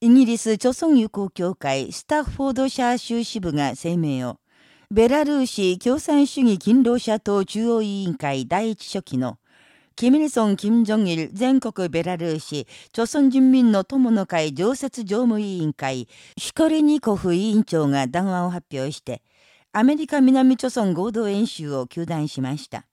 イギリス朝鮮友好協会スタッフォードシャー州支部が声明を、ベラルーシ共産主義勤労者党中央委員会第一書記の、キミルソン・キム・ジョンイル全国ベラルーシ、朝鮮人民の友の会常設常務委員会、シコリニコフ委員長が談話を発表して、アメリカ南朝鮮合同演習を求断しました。